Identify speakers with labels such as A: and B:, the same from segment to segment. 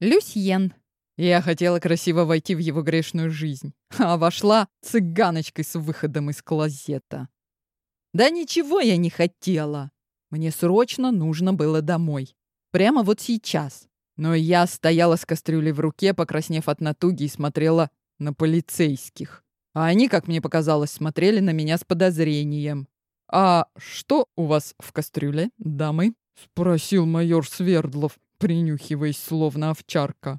A: Люсьен. Я хотела красиво войти в его грешную жизнь, а вошла цыганочкой с выходом из клозета. Да ничего я не хотела. Мне срочно нужно было домой. Прямо вот сейчас. Но я стояла с кастрюлей в руке, покраснев от натуги, и смотрела на полицейских. А они, как мне показалось, смотрели на меня с подозрением. «А что у вас в кастрюле, дамы?» — спросил майор Свердлов, принюхиваясь, словно овчарка.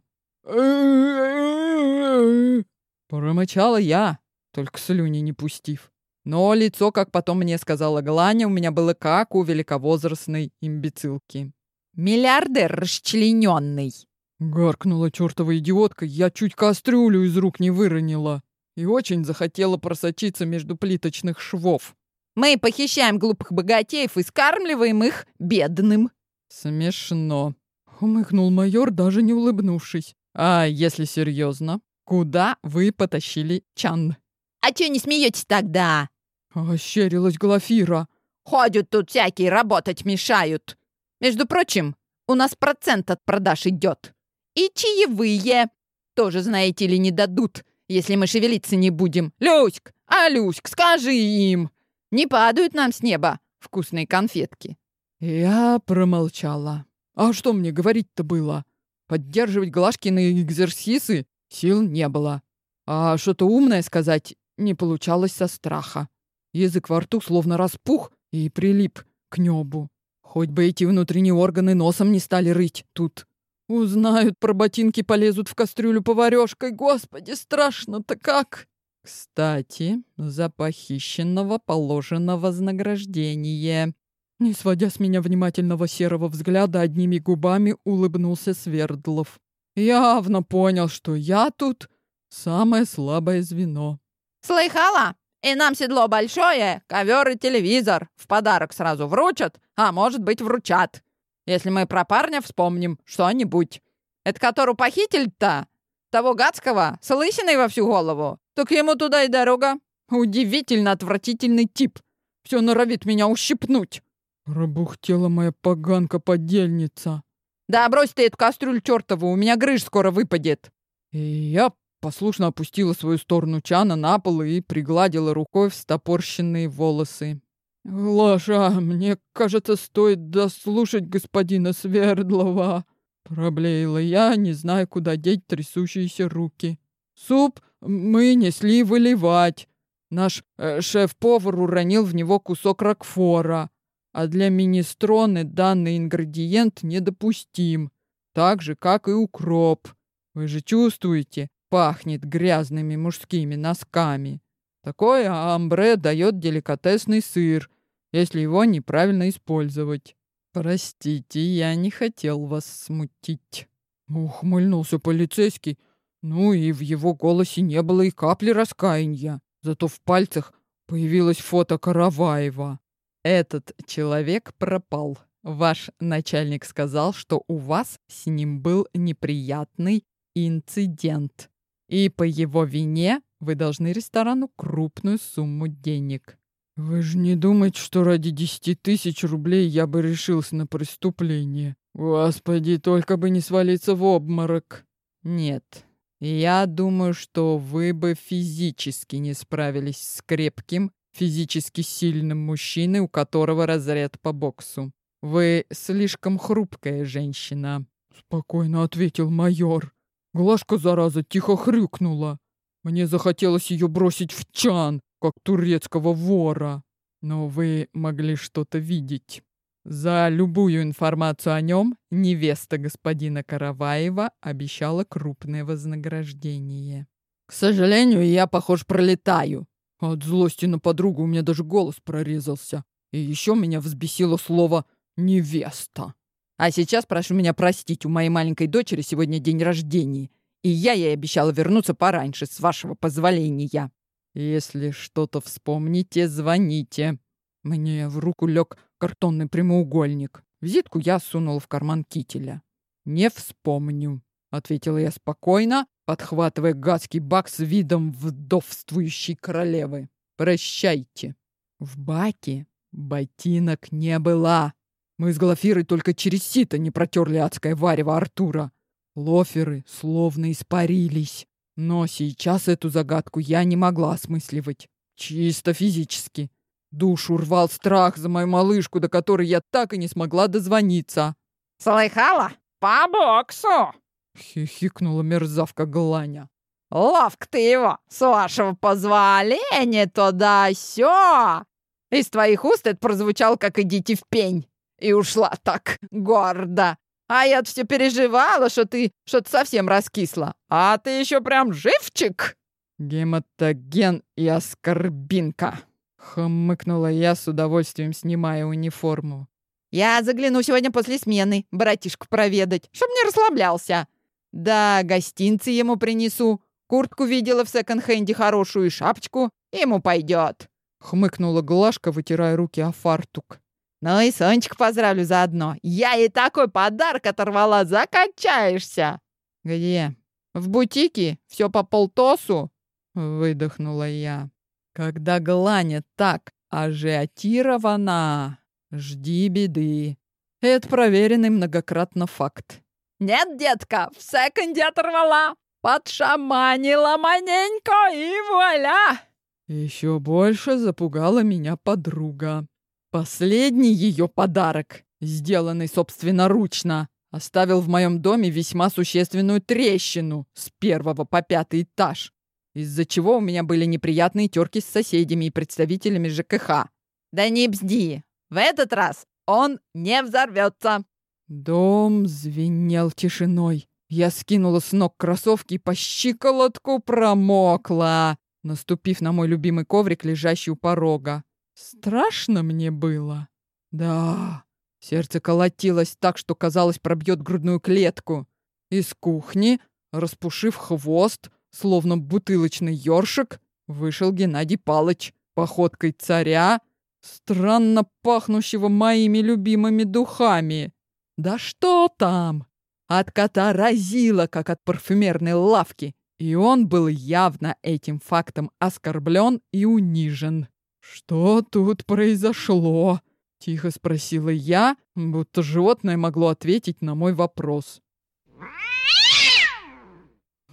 A: Промычала я, только слюни не пустив. Но лицо, как потом мне сказала Гланя, у меня было как у великовозрастной имбецилки. «Миллиардер расчлененный!» Гаркнула чертова идиотка, я чуть кастрюлю из рук не выронила. И очень захотела просочиться между плиточных швов. «Мы похищаем глупых богатеев и скармливаем их бедным!» «Смешно!» — умыкнул майор, даже не улыбнувшись. «А если серьезно, куда вы потащили Чан?» «А чё не смеетесь тогда?» Ощерилась Глафира. «Ходят тут всякие, работать мешают. Между прочим, у нас процент от продаж идет. И чаевые тоже, знаете ли, не дадут, если мы шевелиться не будем. Люськ, а Люськ, скажи им, не падают нам с неба вкусные конфетки». Я промолчала. А что мне говорить-то было? Поддерживать Глашкины экзерсисы сил не было. А что-то умное сказать не получалось со страха. Язык во рту словно распух и прилип к небу. Хоть бы эти внутренние органы носом не стали рыть тут. Узнают про ботинки, полезут в кастрюлю поварёшкой. Господи, страшно-то как! Кстати, за похищенного положено вознаграждение. Не сводя с меня внимательного серого взгляда, одними губами улыбнулся Свердлов. Явно понял, что я тут самое слабое звено.
B: «Слыхала? И нам седло большое, ковер и телевизор. В подарок сразу вручат, а может быть вручат. Если мы про парня вспомним что-нибудь. Это которую похитили-то? Того гадского, с лысиной во всю голову? Так ему туда и дорога. Удивительно отвратительный тип. Все норовит меня ущипнуть.
A: Пробухтела моя поганка-подельница.
B: Да брось ты эту кастрюлю чертову, у меня грыж скоро выпадет.
A: И я послушно опустила свою сторону чана на пол и пригладила рукой встопорщенные волосы. «Глаша, мне кажется, стоит дослушать господина Свердлова», — проблеяла я, не зная, куда деть трясущиеся руки. «Суп мы несли выливать. Наш э, шеф-повар уронил в него кусок ракфора, а для министроны данный ингредиент недопустим, так же, как и укроп. Вы же чувствуете, пахнет грязными мужскими носками. Такое амбре дает деликатесный сыр, если его неправильно использовать. Простите, я не хотел вас смутить. Ухмыльнулся полицейский. Ну и в его голосе не было и капли раскаяния. Зато в пальцах появилось фото Караваева. Этот человек пропал. Ваш начальник сказал, что у вас с ним был неприятный инцидент. И по его вине вы должны ресторану крупную сумму денег. Вы же не думаете, что ради десяти тысяч рублей я бы решился на преступление? Господи, только бы не свалиться в обморок. Нет, я думаю, что вы бы физически не справились с крепким, физически сильным мужчиной, у которого разряд по боксу. Вы слишком хрупкая женщина. Спокойно ответил майор. Глажка, зараза, тихо хрюкнула. Мне захотелось ее бросить в чан, как турецкого вора. Но вы могли что-то видеть. За любую информацию о нем невеста господина Караваева обещала крупное вознаграждение. К сожалению, я, похож, пролетаю. От злости на подругу у меня даже голос прорезался. И еще меня взбесило слово «невеста». А сейчас прошу меня простить, у моей маленькой дочери сегодня день рождения, и я ей обещала вернуться пораньше, с вашего позволения. Если что-то вспомните, звоните. Мне в руку лег картонный прямоугольник. Визитку я сунула в карман кителя. «Не вспомню», — ответила я спокойно, подхватывая гадский бак с видом вдовствующей королевы. «Прощайте». В баке ботинок не было. Мы с Глафирой только через сито не протерли адское варево Артура. Лоферы словно испарились. Но сейчас эту загадку я не могла осмысливать. Чисто физически. Душу рвал страх за мою малышку, до которой я так и не смогла дозвониться.
B: «Слыхала? По боксу!»
A: — хихикнула мерзавка Гланя.
B: «Ловко ты его, с вашего позволения, туда-сё!» Из твоих уст это прозвучало, как «идите в пень». И ушла так гордо. А я все переживала, что ты что-то совсем раскисла. А ты еще прям живчик.
A: Гематоген и аскорбинка. Хмыкнула я с удовольствием, снимая униформу.
B: Я загляну сегодня после смены, братишку проведать, чтоб не расслаблялся. Да, гостинцы ему принесу. Куртку видела в секонд-хенде хорошую и шапочку. Ему пойдет.
A: Хмыкнула Глашка, вытирая руки о фартук.
B: Ну и Сонечку поздравлю заодно. Я ей такой подарок оторвала, закачаешься.
A: Где?
B: В бутике? Все по полтосу?
A: Выдохнула я. Когда Гланя так ажиотирована, жди беды. Это проверенный многократно факт.
B: Нет, детка, в секунде оторвала. Подшаманила маненько и вуаля!
A: Еще больше запугала меня подруга. Последний ее подарок, сделанный собственноручно, оставил в моем доме весьма существенную трещину с первого по пятый этаж, из-за чего у меня были неприятные терки с соседями и представителями ЖКХ.
B: Да не бзди, в этот раз он не взорвется.
A: Дом звенел тишиной. Я скинула с ног кроссовки и по щиколотку промокла, наступив на мой любимый коврик, лежащий у порога. Страшно мне было. Да, сердце колотилось так, что, казалось, пробьет грудную клетку. Из кухни, распушив хвост, словно бутылочный ёршик, вышел Геннадий Палыч походкой царя, странно пахнущего моими любимыми духами. Да что там? От кота разило, как от парфюмерной лавки, и он был явно этим фактом оскорблен и унижен. «Что тут произошло?» — тихо спросила я, будто животное могло ответить на мой вопрос.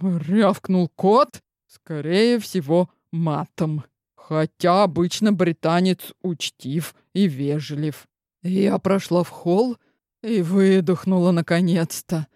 A: Рявкнул кот, скорее всего, матом. Хотя обычно британец учтив и вежлив. Я прошла в холл и выдохнула наконец-то,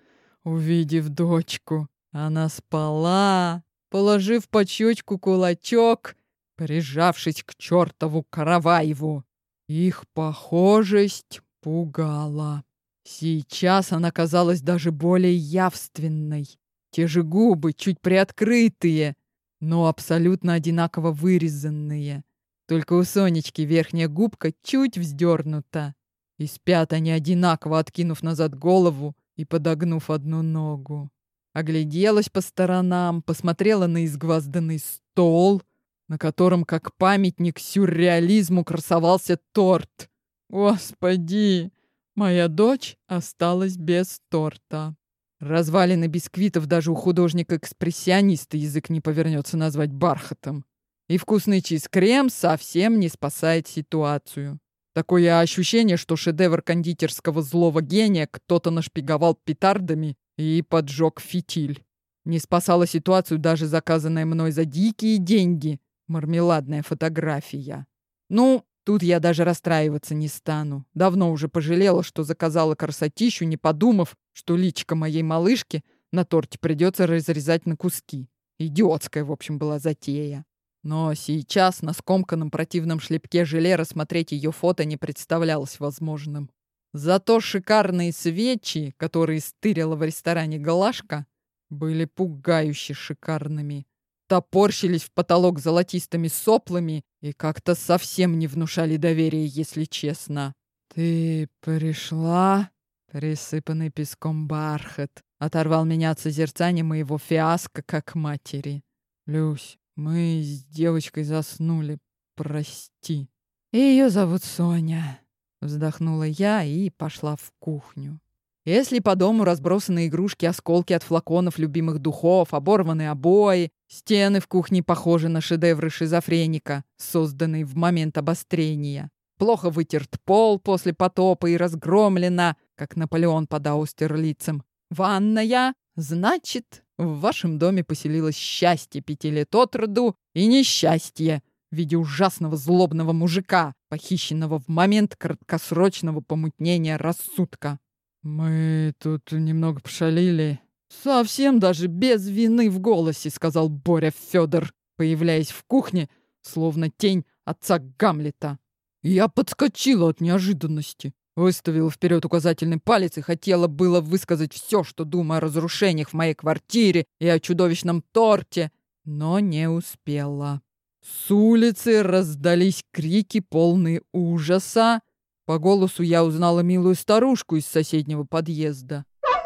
A: увидев дочку. Она спала, положив под щечку кулачок прижавшись к чертову Караваеву. Их похожесть пугала. Сейчас она казалась даже более явственной. Те же губы, чуть приоткрытые, но абсолютно одинаково вырезанные. Только у Сонечки верхняя губка чуть вздернута. И спят они одинаково, откинув назад голову и подогнув одну ногу. Огляделась по сторонам, посмотрела на изгвазданный стол — на котором, как памятник сюрреализму, красовался торт. Господи, моя дочь осталась без торта. Развалины бисквитов даже у художника-экспрессиониста язык не повернется назвать бархатом. И вкусный чиз-крем совсем не спасает ситуацию. Такое ощущение, что шедевр кондитерского злого гения кто-то нашпиговал петардами и поджег фитиль. Не спасала ситуацию даже заказанная мной за дикие деньги Мармеладная фотография. Ну, тут я даже расстраиваться не стану. Давно уже пожалела, что заказала красотищу, не подумав, что личико моей малышки на торте придется разрезать на куски. Идиотская, в общем, была затея. Но сейчас на скомканном противном шлепке желе рассмотреть ее фото не представлялось возможным. Зато шикарные свечи, которые стырила в ресторане Галашка, были пугающе шикарными топорщились в потолок золотистыми соплами и как-то совсем не внушали доверия, если честно. «Ты пришла?» Присыпанный песком бархат оторвал меня от созерцания моего фиаско как матери. «Люсь, мы с девочкой заснули, прости». «Ее зовут Соня», — вздохнула я и пошла в кухню. Если по дому разбросаны игрушки, осколки от флаконов любимых духов, оборванные обои, стены в кухне похожи на шедевры шизофреника, созданные в момент обострения. Плохо вытерт пол после потопа и разгромлена, как Наполеон под Аустерлицем. Ванная. Значит, в вашем доме поселилось счастье пяти лет от роду и несчастье в виде ужасного злобного мужика, похищенного в момент краткосрочного помутнения рассудка. Мы тут немного пошалили. Совсем даже без вины в голосе, сказал Боря Федор, появляясь в кухне, словно тень отца Гамлета. Я подскочила от неожиданности. Выставила вперед указательный палец и хотела было высказать все, что думаю о разрушениях в моей квартире и о чудовищном торте, но не успела. С улицы раздались крики, полные ужаса. По голосу я узнала милую старушку из соседнего подъезда.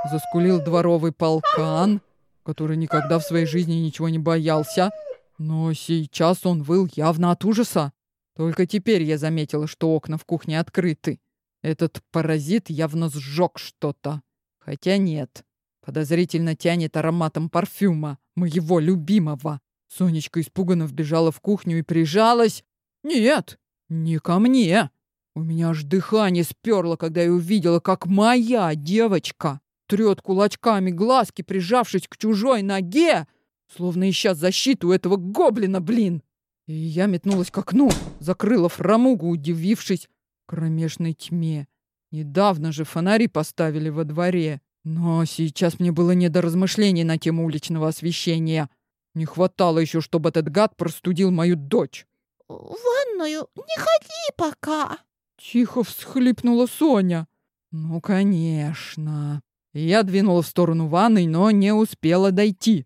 A: Заскулил дворовый полкан, который никогда в своей жизни ничего не боялся, но сейчас он выл явно от ужаса. Только теперь я заметила, что окна в кухне открыты. Этот паразит явно сжег что-то. Хотя нет. Подозрительно тянет ароматом парфюма, моего любимого. Сонечка испуганно вбежала в кухню и прижалась. Нет, не ко мне. У меня аж дыхание сперло, когда я увидела, как моя девочка трет кулачками глазки, прижавшись к чужой ноге, словно ища защиту этого гоблина, блин. И я метнулась к окну, закрыла фрамугу, удивившись кромешной тьме. Недавно же фонари поставили во дворе, но сейчас мне было не до размышлений на тему уличного освещения. Не хватало еще, чтобы этот гад простудил мою дочь.
C: «В ванную не ходи пока!»
A: Тихо всхлипнула Соня. «Ну, конечно!» Я двинула в сторону ванной, но не успела дойти.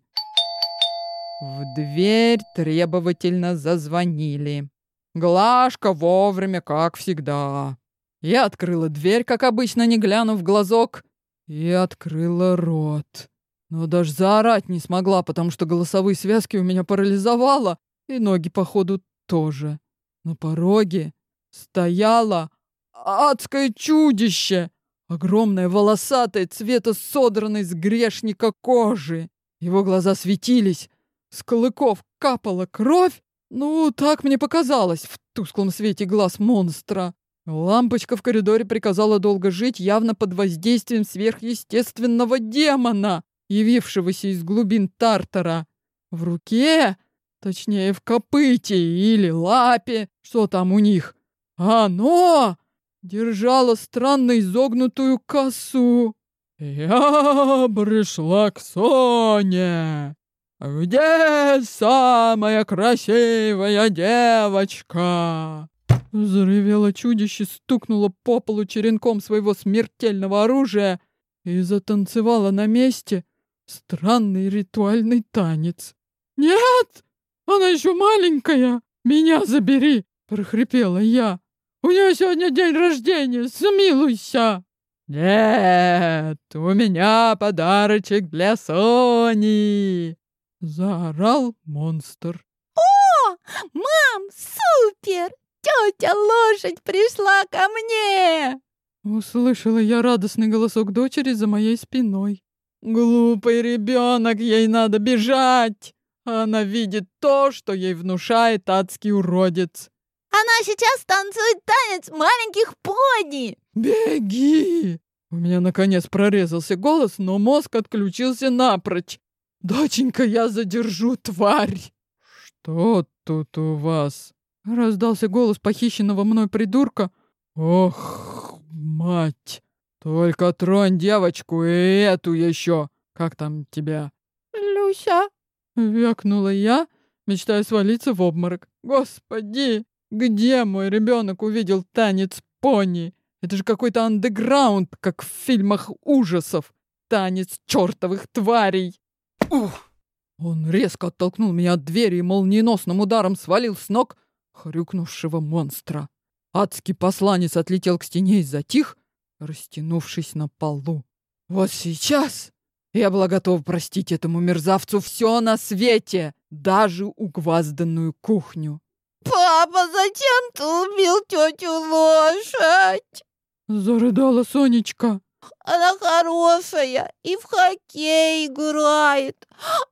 A: В дверь требовательно зазвонили. Глашка вовремя, как всегда. Я открыла дверь, как обычно, не глянув в глазок, и открыла рот. Но даже заорать не смогла, потому что голосовые связки у меня парализовало, и ноги, походу, тоже. На пороге стояло адское чудище Огромное, волосатое, цвета содранной с грешника кожи. Его глаза светились, с клыков капала кровь. Ну, так мне показалось в тусклом свете глаз монстра. Лампочка в коридоре приказала долго жить явно под воздействием сверхъестественного демона, явившегося из глубин Тартара. В руке, точнее в копыте или лапе, что там у них, оно держала странно изогнутую косу. «Я пришла к Соне! Где самая красивая девочка?» Заревело чудище, стукнуло по полу черенком своего смертельного оружия и затанцевало на месте странный ритуальный танец. «Нет! Она еще маленькая! Меня забери!» — прохрипела я. У нее сегодня день рождения, смилуйся!» «Нет, у меня подарочек для Сони!» — заорал монстр.
C: «О, мам, супер! Тетя лошадь пришла ко мне!»
A: Услышала я радостный голосок дочери за моей спиной. «Глупый ребенок, ей надо бежать!» Она видит то, что ей внушает адский уродец.
C: Она сейчас танцует танец маленьких пони!»
A: «Беги!» У меня, наконец, прорезался голос, но мозг отключился напрочь. «Доченька, я задержу, тварь!» «Что тут у вас?» Раздался голос похищенного мной придурка. «Ох, мать! Только тронь девочку и эту еще! Как там тебя?»
C: «Люся!»
A: Вякнула я, мечтая свалиться в обморок. «Господи!» Где мой ребенок увидел танец пони? Это же какой-то андеграунд, как в фильмах ужасов. Танец чертовых тварей. Ух! Он резко оттолкнул меня от двери и молниеносным ударом свалил с ног хрюкнувшего монстра. Адский посланец отлетел к стене и затих, растянувшись на полу. Вот сейчас я была готова простить этому мерзавцу все на свете, даже угвазданную кухню.
C: «Папа, зачем ты убил тетю лошадь?»
A: Зарыдала Сонечка.
C: Она хорошая и в хоккей играет,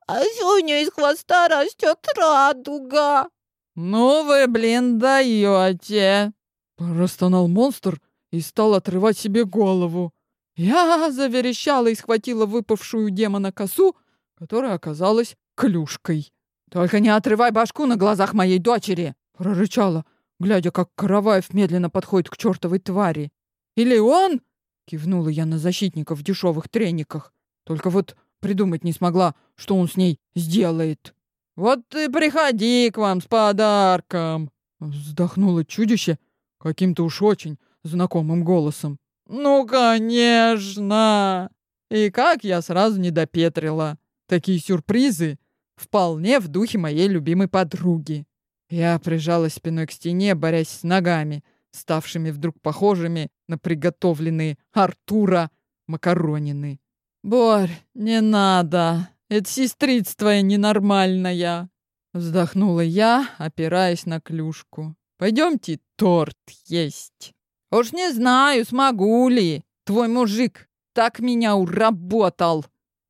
C: а сегодня из хвоста растет радуга.
A: «Ну вы, блин, даете!» Простонал монстр и стал отрывать себе голову. Я заверещала и схватила выпавшую демона косу, которая оказалась клюшкой. «Только не отрывай башку на глазах моей дочери!» — прорычала, глядя, как Караваев медленно подходит к чертовой твари. «Или он?» — кивнула я на защитника в дешевых трениках. Только вот придумать не смогла, что он с ней сделает. «Вот ты приходи к вам с подарком!» — вздохнуло чудище каким-то уж очень знакомым голосом. «Ну, конечно!» И как я сразу не допетрила. Такие сюрпризы вполне в духе моей любимой подруги. Я прижалась спиной к стене, борясь с ногами, ставшими вдруг похожими на приготовленные Артура макаронины. «Борь, не надо, это сестрица твоя ненормальная!» Вздохнула я, опираясь на клюшку. «Пойдемте торт есть!» «Уж не знаю, смогу ли. Твой мужик так меня уработал!»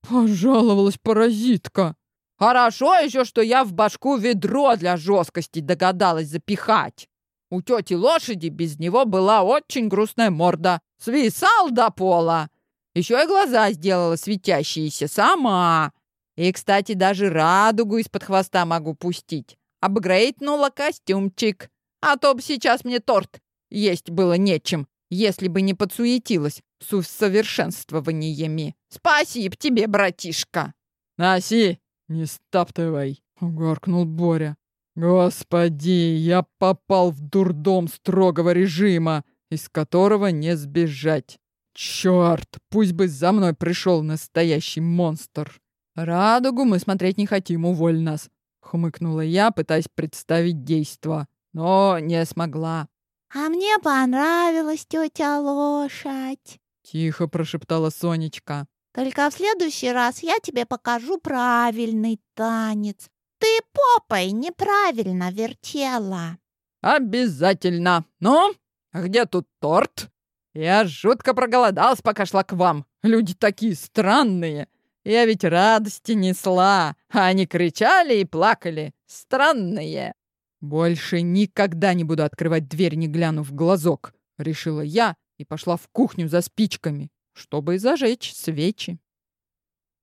A: Пожаловалась паразитка. «Хорошо еще, что я в башку ведро для жесткости догадалась запихать. У тети лошади без него была очень грустная морда. Свисал до пола. Еще и глаза сделала светящиеся сама. И, кстати, даже радугу из-под хвоста могу пустить. Апгрейднула костюмчик. А то бы сейчас мне торт есть было нечем, если бы не подсуетилась с усовершенствованиями. Спасибо тебе, братишка!» «Носи, не стаптывай!» — горкнул Боря. «Господи, я попал в дурдом строгого режима, из которого не сбежать. Черт, пусть бы за мной пришел настоящий монстр!» «Радугу мы смотреть не хотим, уволь нас!» — хмыкнула я, пытаясь представить действо, но не смогла.
C: «А мне понравилась тетя лошадь», —
A: тихо прошептала Сонечка.
C: «Только в следующий раз я тебе покажу правильный танец. Ты попой неправильно вертела».
B: «Обязательно! Ну, где тут торт? Я жутко проголодался, пока шла к вам. Люди такие странные. Я ведь радости несла, а они кричали и плакали. Странные!»
A: «Больше никогда не буду открывать дверь, не глянув в глазок», — решила я и пошла в кухню за спичками, чтобы зажечь свечи.